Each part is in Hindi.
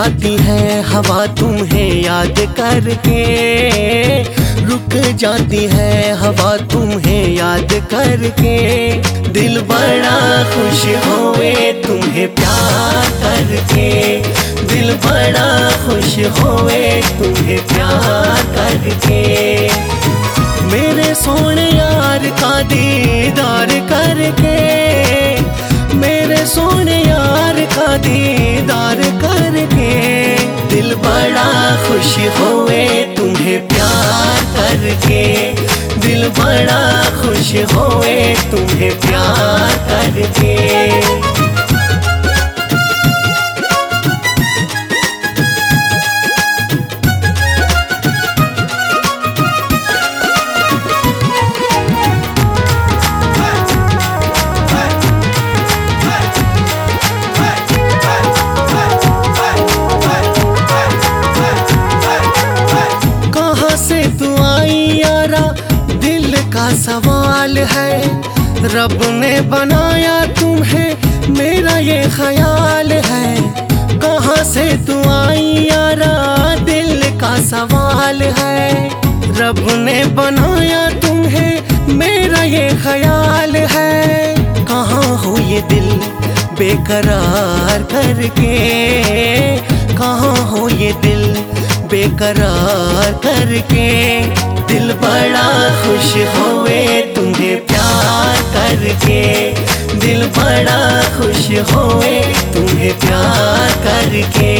जाती है हवा तुम्हें याद करके। रुक जाती है हवा तुम्हें याद करके। दिल बड़ा खुश होए तुम्हें प्यार करके। दिल बड़ा खुश होए तुम्हें प्यार करके। मेरे सोने यार का दीदार तुम्हें प्यार करके दिल बड़ा खुश होए तुम्हें प्यार करके। रब ने बनाया तुम्हें, मेरा ये ख्याल है। कहाँ से तू आई यारा दिल का सवाल है। रब ने बनाया तुम्हें, मेरा ये ख्याल है। कहाँ हो ये दिल बेकरार करके? कहाँ हो ये दिल बेकरार करके? दिल बड़ा खुश होए तुम्हें होए तुम्हें प्यार करके।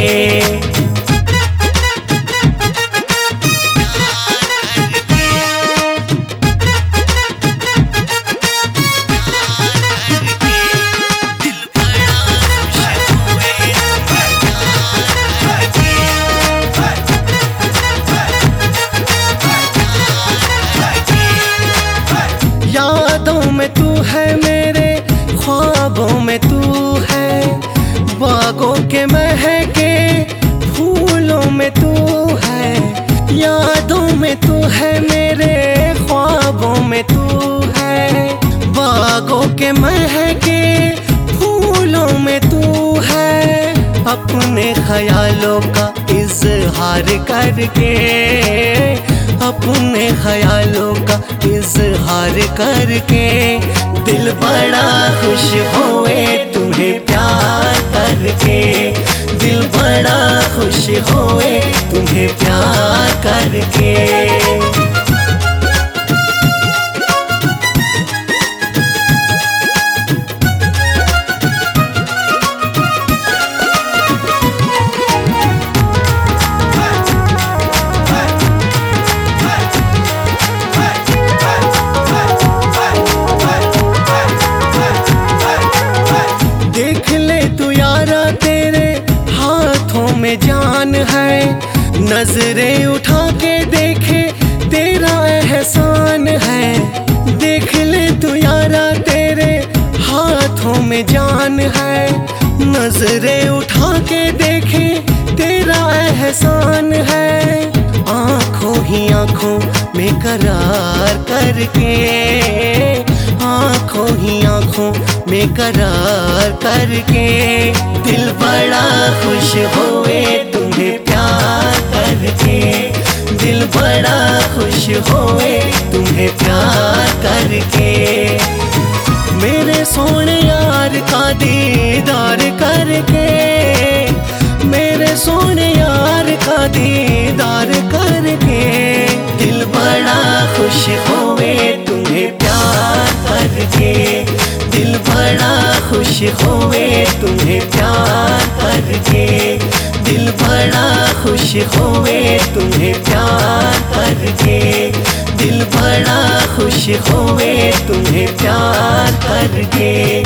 यादों में तू है में तू है, यादों में तू है, मेरे ख्वाबों में तू है। बागों के महके, फूलों में तू है। अपने ख्यालों का इजहार करके, अपने ख्यालों का इजहार करके। दिल बड़ा खुश होए, तुम्हें प्यार करके। होए तुम्हें प्यार करके। नज़रें उठा के देखे, तेरा एहसान है। देख ले तू यारा, तेरे हाथों में जान है। नज़रें उठा के देखे, तेरा एहसान है। आँखों ही आँखों में करार करके, आँखों ही आँखों में करार करके, दिल बड़ा खुश होए तुम्हें करके दिल बड़ा खुश होए तुम्हें प्यार करके। मेरे सोने यार का दीदार करके। मेरे सोने यार का दीदार करके। दिल बड़ा खुश होए तुम्हें प्यार करके। दिल बड़ा खुश होए तुम्हें प्यार करके। खुश में तुम्हें प्यार करके। दिल बड़ा खुश होए तुम्हें प्यार करके।